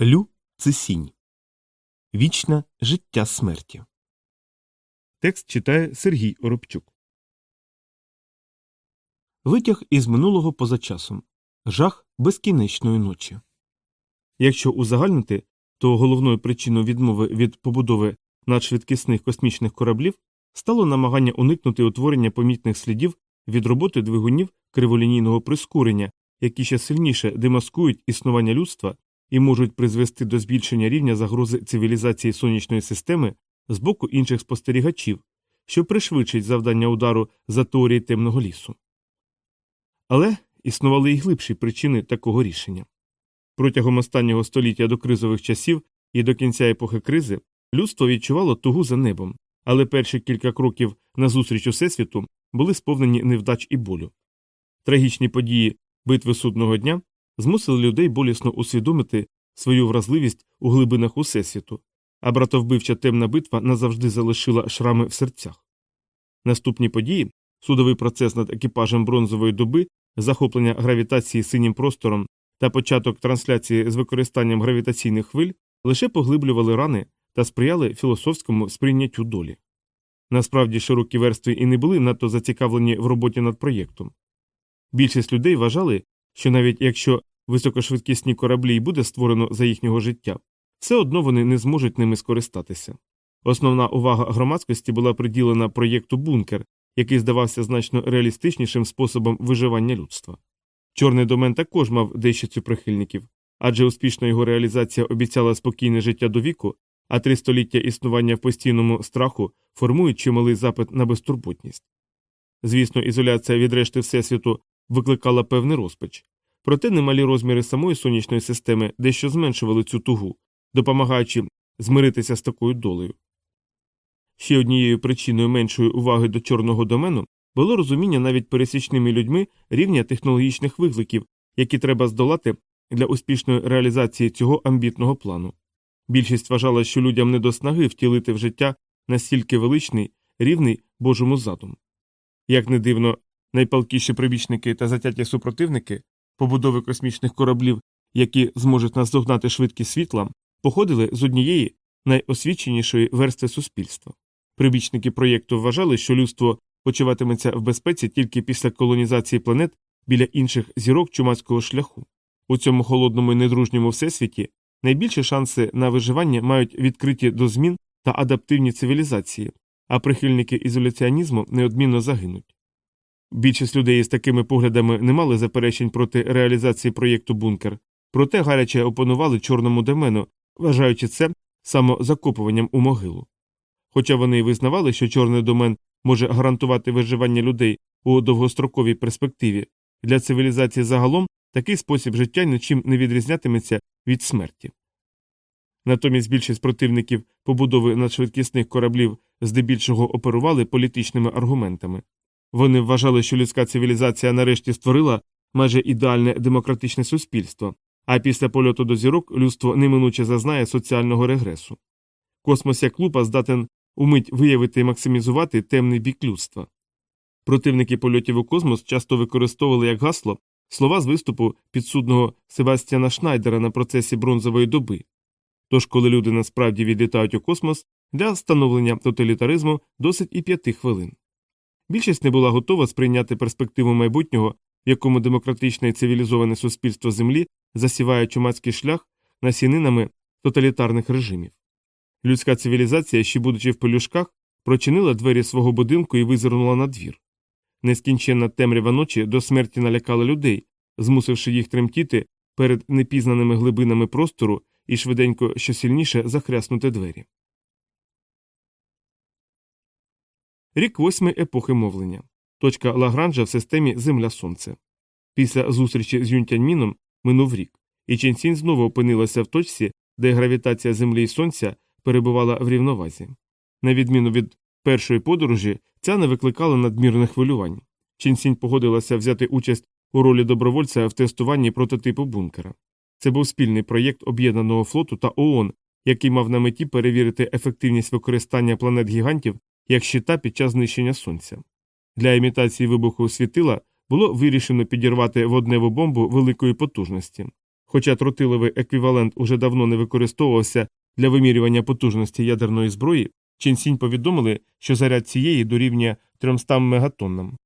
Лю це сінь. Вічне життя смерті. Текст читає Сергій Оробчук. Витяг із минулого поза часом. Жах безкінечної ночі. Якщо узагальнити, то головною причиною відмови від побудови надшвидкісних космічних кораблів стало намагання уникнути утворення помітних слідів від роботи двигунів криволінійного прискорення, які ще сильніше демаскують існування людства і можуть призвести до збільшення рівня загрози цивілізації сонячної системи з боку інших спостерігачів, що пришвидшить завдання удару за теорії темного лісу. Але існували й глибші причини такого рішення. Протягом останнього століття до кризових часів і до кінця епохи кризи людство відчувало тугу за небом, але перші кілька кроків назустріч Усесвіту були сповнені невдач і болю. Трагічні події битви судного дня змусили людей болісно усвідомити свою вразливість у глибинах Усесвіту, а братовбивча темна битва назавжди залишила шрами в серцях. Наступні події судовий процес над екіпажем бронзової доби, захоплення гравітації синім простором та початок трансляції з використанням гравітаційних хвиль лише поглиблювали рани та сприяли філософському сприйняттю долі. Насправді широкі верстви і не були надто зацікавлені в роботі над проєктом. Більшість людей вважали, що навіть якщо високошвидкісні кораблі й буде створено за їхнього життя, все одно вони не зможуть ними скористатися. Основна увага громадськості була приділена проєкту бункер, який здавався значно реалістичнішим способом виживання людства. Чорний домен також мав дещицю прихильників, адже успішна його реалізація обіцяла спокійне життя до віку, а три століття існування в постійному страху формують чималий запит на безтурботність. Звісно, ізоляція від решти Всесвіту викликала певний розпач, проте немалі розміри самої сонячної системи дещо зменшували цю тугу, допомагаючи змиритися з такою долею. Ще однією причиною меншої уваги до чорного домену було розуміння навіть пересічними людьми рівня технологічних викликів, які треба здолати для успішної реалізації цього амбітного плану. Більшість вважала, що людям не до снаги втілити в життя настільки величний, рівний Божому задум. Як не дивно, найпалкіші прибічники та затяті супротивники побудови космічних кораблів, які зможуть наздогнати швидкість світла, походили з однієї найосвіченішої верстви суспільства. Прибічники проєкту вважали, що людство почуватиметься в безпеці тільки після колонізації планет біля інших зірок чумацького шляху. У цьому холодному і недружньому всесвіті найбільші шанси на виживання мають відкриті до змін та адаптивні цивілізації, а прихильники ізоляціонізму неодмінно загинуть. Більшість людей із такими поглядами не мали заперечень проти реалізації проєкту бункер, проте гаряче опонували чорному домену, вважаючи це самозакопуванням у могилу. Хоча вони й визнавали, що чорний домен може гарантувати виживання людей у довгостроковій перспективі, для цивілізації загалом такий спосіб життя нічим не відрізнятиметься від смерті. Натомість більшість противників побудови надшвидкісних кораблів здебільшого оперували політичними аргументами. Вони вважали, що людська цивілізація нарешті створила майже ідеальне демократичне суспільство, а після польоту до зірок людство неминуче зазнає соціального регресу. Космос як лупа здатен умить виявити і максимізувати темний бік людства. Противники польотів у космос часто використовували як гасло слова з виступу підсудного Себастьяна Шнайдера на процесі бронзової доби. Тож, коли люди насправді відлітають у космос, для встановлення тоталітаризму досить і п'яти хвилин. Більшість не була готова сприйняти перспективу майбутнього, в якому демократичне і цивілізоване суспільство Землі засіває чумацький шлях насінинами тоталітарних режимів. Людська цивілізація, ще будучи в пелюшках, прочинила двері свого будинку і визирнула на двір. Нескінченна темрява ночі до смерті налякала людей, змусивши їх тремтіти перед непізнаними глибинами простору і швиденько що сильніше захряснути двері. Рік восьмий епохи мовлення. Точка Лагранжа в системі Земля Сонце. Після зустрічі з Юнтяньміном минув рік, і Ченсінь знову опинилася в точці, де гравітація Землі і Сонця перебувала в рівновазі. На відміну від першої подорожі, ця не викликала надмірних хвилювань. Ченсінь погодилася взяти участь у ролі добровольця в тестуванні прототипу бункера. Це був спільний проєкт об'єднаного флоту та ООН, який мав на меті перевірити ефективність використання планет гігантів як щита під час знищення сонця. Для імітації вибуху світила було вирішено підірвати водневу бомбу великої потужності. Хоча тротиловий еквівалент уже давно не використовувався для вимірювання потужності ядерної зброї, Ченсінь повідомили, що заряд цієї дорівнює 300 мегатоннам.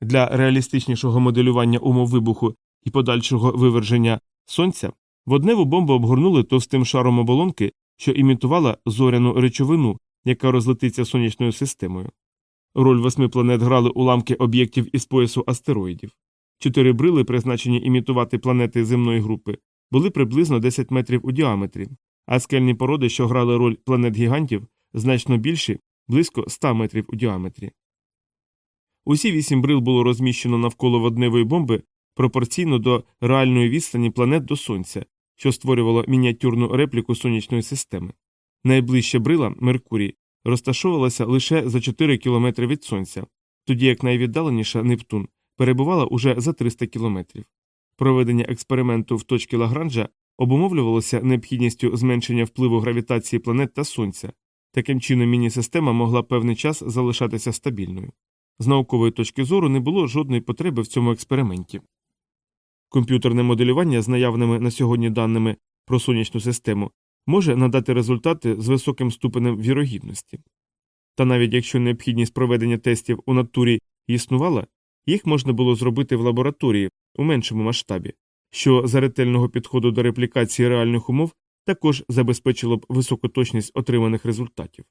Для реалістичнішого моделювання умов вибуху і подальшого виверження сонця водневу бомбу обгорнули товстим шаром оболонки, що імітувала зоряну речовину, яка розлетиться сонячною системою. Роль восьми планет грали уламки об'єктів із поясу астероїдів. Чотири брили, призначені імітувати планети земної групи, були приблизно 10 метрів у діаметрі, а скельні породи, що грали роль планет гігантів, значно більші, близько 100 метрів у діаметрі. Усі вісім брил було розміщено навколо водневої бомби пропорційно до реальної відстані планет до Сонця, що створювало мініатюрну репліку сонячної системи. Найближча брила Меркурій розташовувалася лише за 4 кілометри від Сонця, тоді як найвіддаленіша Нептун перебувала уже за 300 кілометрів. Проведення експерименту в точці Лагранжа обумовлювалося необхідністю зменшення впливу гравітації планет та Сонця. Таким чином міні-система могла певний час залишатися стабільною. З наукової точки зору не було жодної потреби в цьому експерименті. Комп'ютерне моделювання з наявними на сьогодні даними про сонячну систему може надати результати з високим ступенем вірогідності. Та навіть якщо необхідність проведення тестів у натурі існувала, їх можна було зробити в лабораторії у меншому масштабі, що за ретельного підходу до реплікації реальних умов також забезпечило б високу точність отриманих результатів.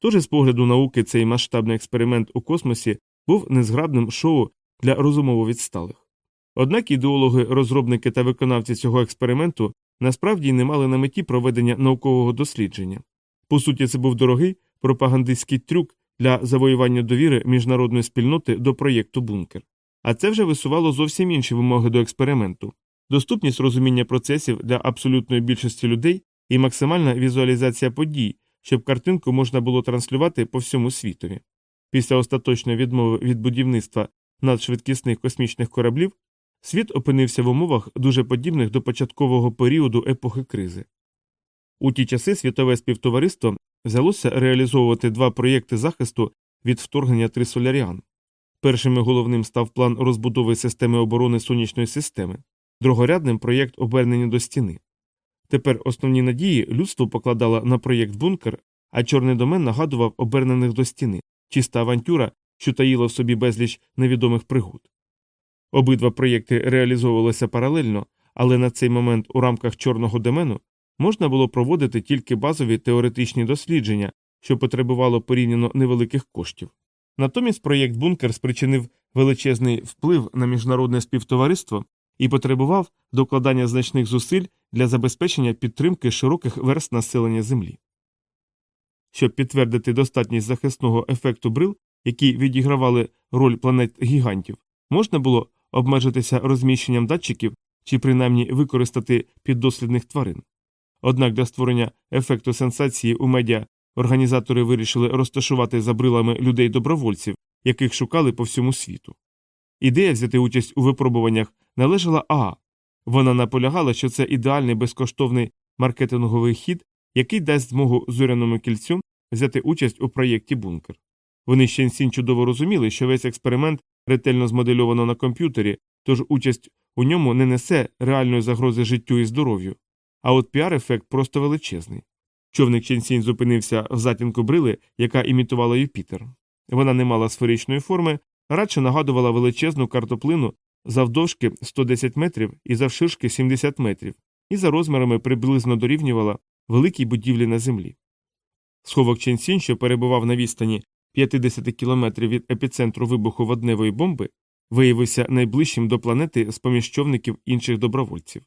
Тож, з погляду науки, цей масштабний експеримент у космосі був незграбним шоу для розумово відсталих. Однак ідеологи, розробники та виконавці цього експерименту насправді не мали на меті проведення наукового дослідження. По суті, це був дорогий пропагандистський трюк для завоювання довіри міжнародної спільноти до проєкту бункер. А це вже висувало зовсім інші вимоги до експерименту доступність розуміння процесів для абсолютної більшості людей і максимальна візуалізація подій, щоб картинку можна було транслювати по всьому світові. Після остаточної відмови від будівництва надшвидкісних космічних кораблів світ опинився в умовах дуже подібних до початкового періоду епохи кризи. У ті часи світове співтовариство взялося реалізовувати два проєкти захисту від вторгнення Трисоляріан. Першим і головним став план розбудови системи оборони сонячної системи, другорядним проєкт обернення до стіни. Тепер основні надії людство покладало на проєкт бункер, а чорний домен нагадував обернених до стіни, чиста авантюра, що таїла в собі безліч невідомих пригод. Обидва проєкти реалізовувалися паралельно, але на цей момент у рамках чорного домену можна було проводити тільки базові теоретичні дослідження, що потребувало порівняно невеликих коштів. Натомість проєкт бункер спричинив величезний вплив на міжнародне співтовариство і потребував докладання значних зусиль для забезпечення підтримки широких верст населення Землі. Щоб підтвердити достатність захисного ефекту брил, які відігравали роль планет гігантів, можна було обмежитися розміщенням датчиків чи принаймні використати піддослідних тварин. Однак для створення ефекту сенсації у медіа організатори вирішили розташувати за брилами людей добровольців, яких шукали по всьому світу. Ідея взяти участь у випробуваннях належала Аа. Вона наполягала, що це ідеальний безкоштовний маркетинговий хід, який дасть змогу зоряному кільцю взяти участь у проєкті бункер. Вони ще й чудово розуміли, що весь експеримент ретельно змодельовано на комп'ютері, тож участь у ньому не несе реальної загрози життю і здоров'ю. А от піар-ефект просто величезний. Човник Чен Сінь зупинився в затінку брили, яка імітувала Юпітер. Вона не мала сферичної форми, радше нагадувала величезну картоплину завдовжки 110 метрів і завширшки 70 метрів, і за розмірами приблизно дорівнювала великій будівлі на землі. Сховок Ченсінь, що перебував на відстані 50 кілометрів від епіцентру вибуху водневої бомби, виявився найближчим до планети з поміж човників інших добровольців.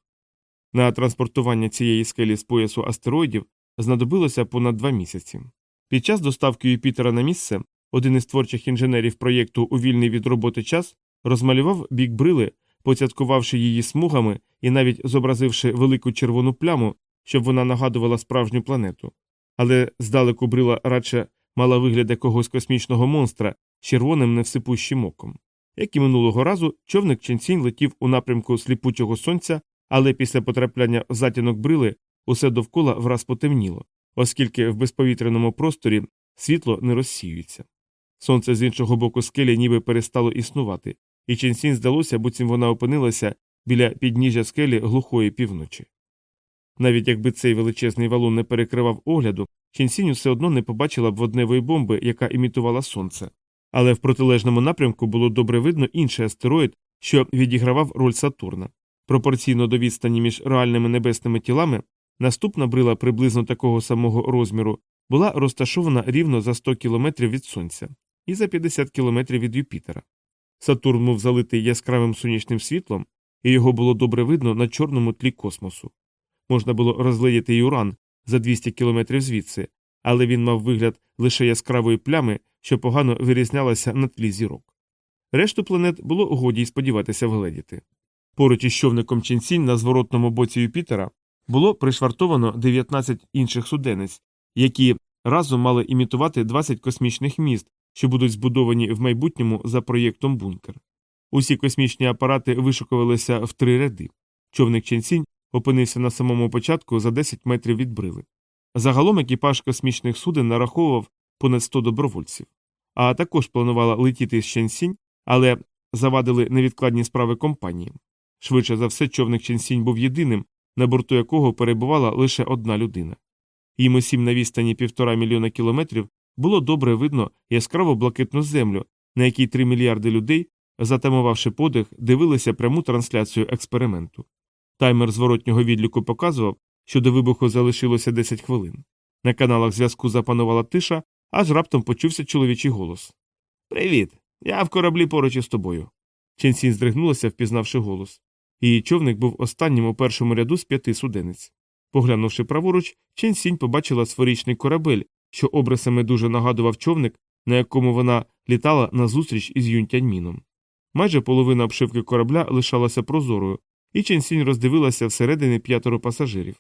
На транспортування цієї скелі з поясу астероїдів знадобилося понад два місяці. Під час доставки Юпітера на місце один із творчих інженерів проєкту у вільний від роботи час розмалював бік брили, поцяткувавши її смугами і навіть зобразивши велику червону пляму, щоб вона нагадувала справжню планету. Але здалеку брила радше мала вигляд якогось космічного монстра з червоним невсипущим оком. Як і минулого разу, човник Ченсінь летів у напрямку сліпучого сонця, але після потрапляння в затінок брили усе довкола враз потемніло, оскільки в безповітряному просторі світло не розсіюється. Сонце з іншого боку скелі ніби перестало існувати, і Ченсінь здалося, буцім вона опинилася біля підніжжя скелі глухої півночі. Навіть якби цей величезний валун не перекривав огляду, Ченсінь все одно не побачила б водневої бомби, яка імітувала сонце. Але в протилежному напрямку було добре видно інший астероїд, що відігравав роль Сатурна. Пропорційно до відстані між реальними небесними тілами, наступна брила приблизно такого самого розміру була розташована рівно за 100 кілометрів від Сонця і за 50 кілометрів від Юпітера. Сатурн був залитий яскравим сонячним світлом, і його було добре видно на чорному тлі космосу. Можна було розглядіти й уран за 200 кілометрів звідси, але він мав вигляд лише яскравої плями, що погано вирізнялася на тлі зірок. Решту планет було годі й сподіватися вгледіти. Поруч із човником Ченсінь на зворотному боці Юпітера було пришвартовано 19 інших суденець, які разом мали імітувати 20 космічних міст, що будуть збудовані в майбутньому за проєктом бункер. Усі космічні апарати вишукувалися в три ряди. Човник Ченсінь опинився на самому початку за 10 метрів від брили. Загалом екіпаж космічних суден нараховував понад 100 добровольців, а також планувала летіти з Ченсінь, але завадили невідкладні справи компанії. Швидше за все, човник Ченсінь був єдиним, на борту якого перебувала лише одна людина. Їм усім на відстані півтора мільйона кілометрів було добре видно яскраво блакитну землю, на якій три мільярди людей, затамувавши подих, дивилися пряму трансляцію експерименту. Таймер зворотнього відліку показував, що до вибуху залишилося 10 хвилин. На каналах зв'язку запанувала тиша, аж раптом почувся чоловічий голос. Привіт! Я в кораблі поруч із тобою. Ченсін здригнулася, впізнавши голос. Її човник був останнім у першому ряду з п'яти суденець. Поглянувши праворуч, Ченсінь побачила сферичний корабель, що обрисами дуже нагадував човник, на якому вона літала назустріч із Юнтяньміном. Майже половина обшивки корабля лишалася прозорою, і Ченсінь роздивилася всередині п'ятеро пасажирів.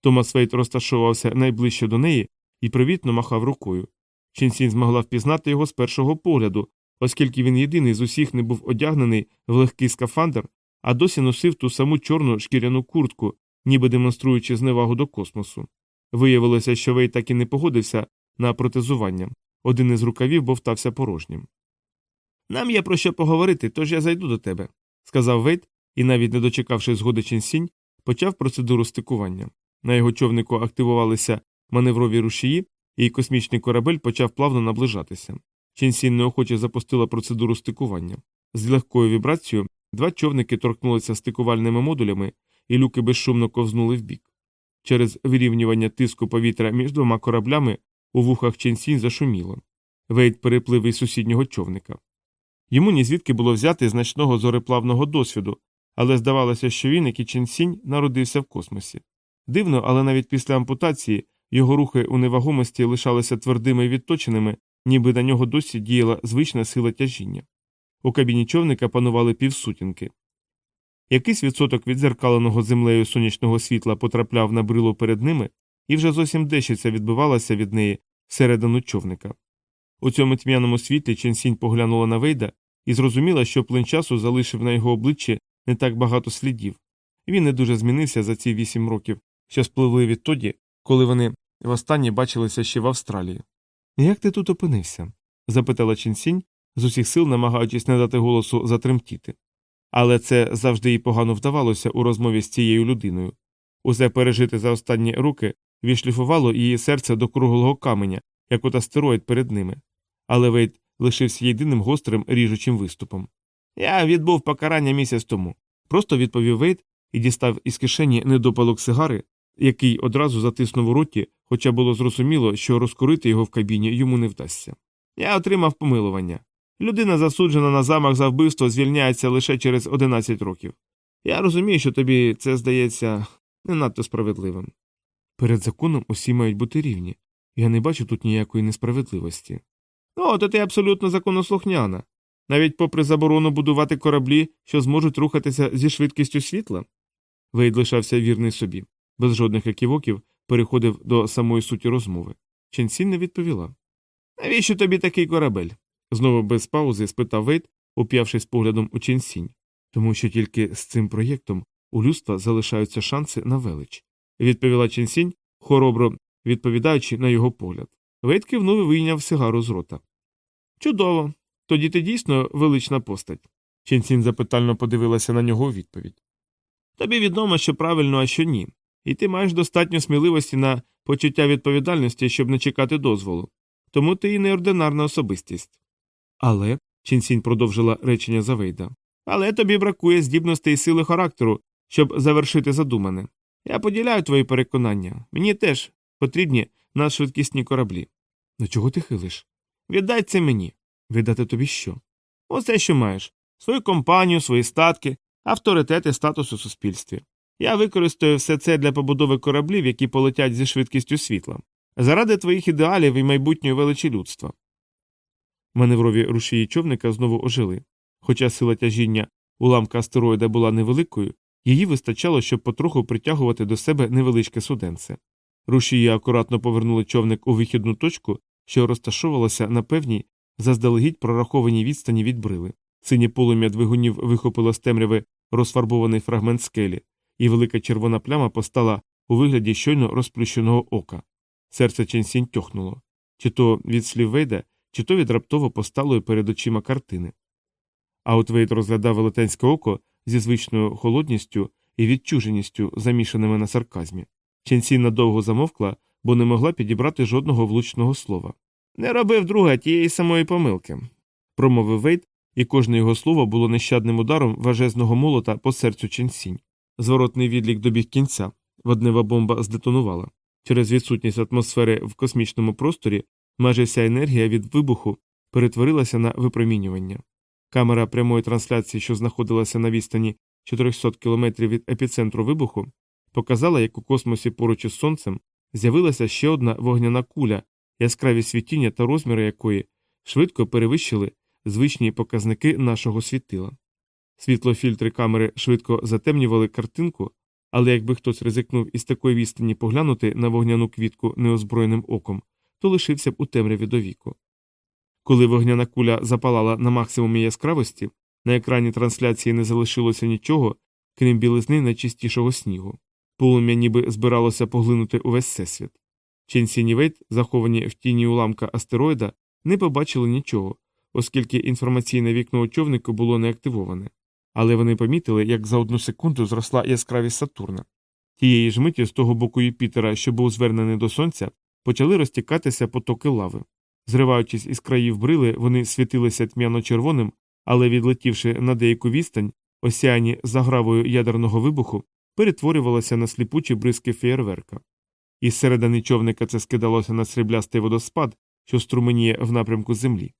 Томас Вейт розташовувався найближче до неї і привітно махав рукою. Ченсінь змогла впізнати його з першого погляду, оскільки він єдиний з усіх не був одягнений в легкий скафандр, а досі носив ту саму чорну шкіряну куртку, ніби демонструючи зневагу до космосу. Виявилося, що Вейт так і не погодився на протезування. Один із рукавів бовтався порожнім. Нам є про що поговорити, тож я зайду до тебе, сказав Вейт і, навіть не дочекавши згоди Ченсінь, почав процедуру стикування. На його човнику активувалися маневрові рушії, і космічний корабель почав плавно наближатися. Ченсінь неохоче запустила процедуру стикування. З легкою вібрацією два човники торкнулися стикувальними модулями, і люки безшумно ковзнули вбік. Через вирівнювання тиску повітря між двома кораблями у вухах Ченсінь зашуміло. Вейт переплив із сусіднього човника. Йому ні звідки було взяти значного зореплавного досвіду, але здавалося, що він, як і Ченсінь, народився в космосі. Дивно, але навіть після ампутації його рухи у невагомості лишалися твердими і відточеними, ніби на нього досі діяла звична сила тяжіння. У кабіні човника панували півсутінки. Якийсь відсоток відзеркаленого землею сонячного світла потрапляв на брилу перед ними, і вже зовсім дещиця відбивалася від неї всередину човника. У цьому тьмяному світлі Ченсінь поглянула на Вейда і зрозуміла, що плин часу залишив на його обличчі не так багато слідів. Він не дуже змінився за ці вісім років, що спливли відтоді, коли вони востаннє бачилися ще в Австралії. Як ти тут опинився? запитала Ченсінь, з усіх сил намагаючись не дати голосу затремтіти. Але це завжди їй погано вдавалося у розмові з цією людиною. Усе пережити за останні роки відшліфувало її серце до круглого каменя, як от астероїд перед ними. Але Вейт лишився єдиним гострим ріжучим виступом. Я відбув покарання місяць тому. Просто відповів Вейт і дістав із кишені недопалок сигари, який одразу затиснув у роті, хоча було зрозуміло, що розкурити його в кабіні йому не вдасться. Я отримав помилування. Людина, засуджена на замах за вбивство, звільняється лише через 11 років. Я розумію, що тобі це здається не надто справедливим. Перед законом усі мають бути рівні. Я не бачу тут ніякої несправедливості. О, то ти абсолютно законослухняна. Навіть попри заборону будувати кораблі, що зможуть рухатися зі швидкістю світла. Вейд лишався вірний собі, без жодних еківоків переходив до самої суті розмови. Ченсін не відповіла. Навіщо тобі такий корабель? знову без паузи спитав Вейд, уп'явшись поглядом у Ченсінь. Тому що тільки з цим проєктом у людства залишаються шанси на велич, відповіла Ченсінь, хоробро відповідаючи на його погляд. Вейд кивнув і вийняв сигару з рота. Чудово. Тоді ти дійсно велична постать. Ченсінь запитально подивилася на нього у відповідь. Тобі відомо, що правильно, а що ні. І ти маєш достатньо сміливості на почуття відповідальності, щоб не чекати дозволу. Тому ти і неординарна особистість. Але. Чінсінь продовжила речення Завейда. Але тобі бракує здібностей і сили характеру, щоб завершити задумане. Я поділяю твої переконання. Мені теж потрібні надшвидкісні кораблі. До чого ти хилиш? Віддай це мені. Віддати тобі що? Усе, що маєш свою компанію, свої статки, авторитет і статус у суспільстві. Я використаю все це для побудови кораблів, які полетять зі швидкістю світла, заради твоїх ідеалів і майбутньої величі людства. Маневрові рушії човника знову ожили. Хоча сила тяжіння уламка астероїда була невеликою, її вистачало, щоб потроху притягувати до себе невеличке суденце. Рушії акуратно повернули човник у вихідну точку, що розташовувалася на певній, заздалегідь прорахованій відстані від брили. Синє полум'я двигунів вихопило з темряви розфарбований фрагмент скелі, і велика червона пляма постала у вигляді щойно розплющеного ока. Серце Ченсінь тьохнуло чи то від слів Вейда, чи то від раптово посталої перед очима картини. А от Вейд розглядав велетенське око зі звичною холодністю і відчуженістю, замішаними на сарказмі. Ченсінь надовго замовкла, бо не могла підібрати жодного влучного слова. Не робив друга тієї самої помилки, промовив Вейд, і кожне його слово було нещадним ударом важезного молота по серцю Ченсінь. Зворотний відлік добіг кінця, воднева бомба здетонувала. Через відсутність атмосфери в космічному просторі майже вся енергія від вибуху перетворилася на випромінювання. Камера прямої трансляції, що знаходилася на відстані 400 км від епіцентру вибуху, показала, як у космосі поруч із сонцем з'явилася ще одна вогняна куля, яскраві світіння та розміри якої швидко перевищили звичні показники нашого світила. Світлофільтри камери швидко затемнювали картинку, але якби хтось ризикнув із такої відстані поглянути на вогняну квітку неозброєним оком, то лишився б у темряві до віку. Коли вогняна куля запалала на максимумі яскравості, на екрані трансляції не залишилося нічого, крім білизни найчистішого снігу. Полум'я ніби збиралося поглинути увесь всесвіт. Чен Сінь і Вейд, заховані в тіні уламка астероїда, не побачили нічого, оскільки інформаційне вікно у човнику було не активоване. Але вони помітили, як за одну секунду зросла яскравість Сатурна. Тієї ж миті з того боку Юпітера, що був звернений до сонця, почали розтікатися потоки лави. Зриваючись із країв брили, вони світилися тьмяно-червоним, але, відлетівши на деяку відстань, осяяні загравою ядерного вибуху, перетворювалися на сліпучі бризки феєрверка. Із середини човника це скидалося на сріблястий водоспад, що струменіє в напрямку Землі.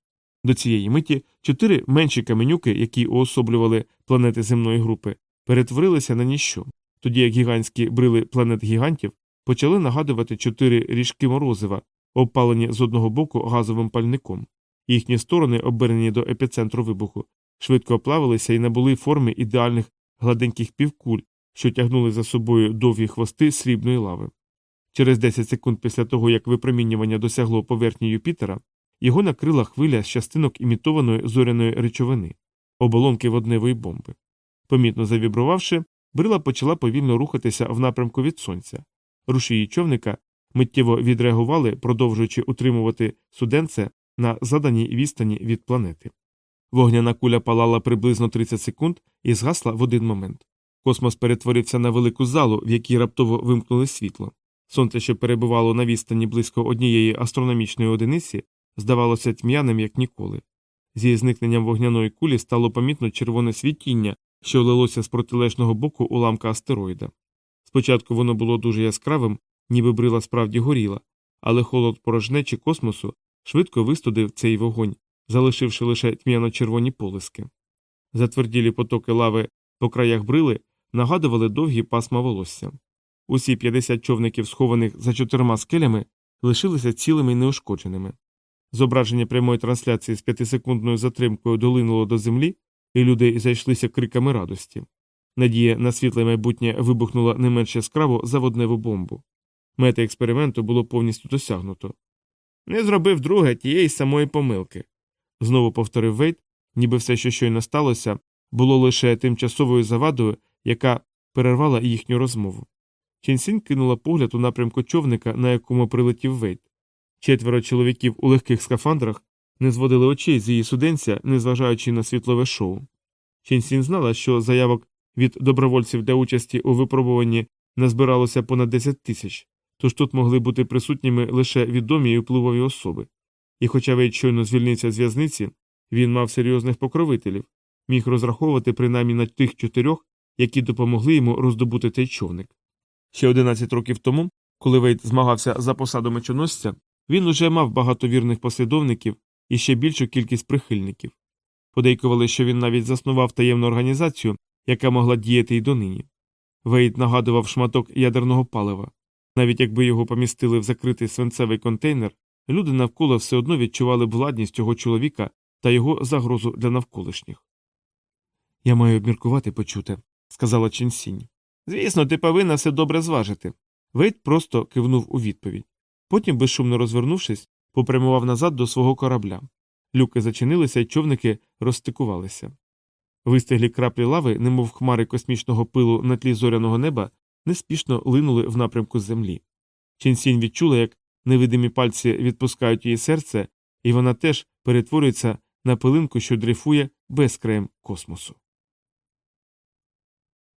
До цієї миті чотири менші каменюки, які уособлювали планети земної групи, перетворилися на ніщо, тоді як гігантські брили планет гігантів почали нагадувати чотири ріжки морозива, обпалені з одного боку газовим пальником. Їхні сторони, обернені до епіцентру вибуху, швидко оплавилися і набули форми ідеальних гладеньких півкуль, що тягнули за собою довгі хвости срібної лави. Через 10 секунд після того, як випромінювання досягло поверхні Юпітера, його накрила хвиля з частинок імітованої зоряної речовини, оболонки водневої бомби. Помітно завібрувавши, брила почала повільно рухатися в напрямку від сонця. Рушії човника миттєво відреагували, продовжуючи утримувати суденце на заданій відстані від планети. Вогняна куля палала приблизно 30 секунд і згасла в один момент. Космос перетворився на велику залу, в якій раптово вимкнули світло. Сонце, що перебувало на відстані близько однієї астрономічної одиниці, здавалося тьмяним, як ніколи. Зі зникненням вогняної кулі стало помітно червоне світіння, що лилося з протилежного боку уламка астероїда. Спочатку воно було дуже яскравим, ніби брила справді горіла, але холод порожнечі космосу швидко вистудив цей вогонь, залишивши лише тьмяно-червоні полиски. Затверділі потоки лави по краях брили нагадували довгі пасма волосся. Усі 50 човників, схованих за чотирма скелями, лишилися цілими й неушкодженими. Зображення прямої трансляції з п'ятисекундною затримкою долинуло до землі, і люди зайшлися криками радості. Надія на світле майбутнє вибухнула не менш яскраво за водневу бомбу. Мета експерименту було повністю досягнуто. Не зробив друге тієї самої помилки. Знову повторив Вейт, ніби все, що щойно сталося, було лише тимчасовою завадою, яка перервала їхню розмову. Ченсінь кинула погляд у напрямку човника, на якому прилетів Вейт. Четверо чоловіків у легких скафандрах не зводили очей з її суденця, незважаючи на світлове шоу. Ченсін знала, що заявок Від добровольців для участі у випробуванні назбиралося понад 10 тисяч, тож тут могли бути присутніми лише відомі і впливові особи. І хоча Вейт щойно звільнився з в'язниці, він мав серйозних покровителів, міг розраховувати принаймні на тих чотирьох, які допомогли йому роздобути цей човник. Ще 11 років тому, коли Вейт змагався за посаду мечоносця, він уже мав багато вірних послідовників і ще більшу кількість прихильників. Подейкували, що він навіть заснував таємну організацію, яка могла діяти й донині. Вейт нагадував шматок ядерного палива. Навіть якби його помістили в закритий свинцевий контейнер, люди навколо все одно відчували б владність цього чоловіка та його загрозу для навколишніх. Я маю обміркувати почуте, сказала Ченсінь. Звісно, ти повинна все добре зважити. Вейт просто кивнув у відповідь. Потім, безшумно розвернувшись, попрямував назад до свого корабля. Люки зачинилися і човники розстикувалися. Вистиглі краплі лави, немов хмари космічного пилу на тлі зоряного неба, неспішно линули в напрямку землі. Ченсінь відчула, як невидимі пальці відпускають її серце, і вона теж перетворюється на пилинку, що дрейфує безкраєм космосу.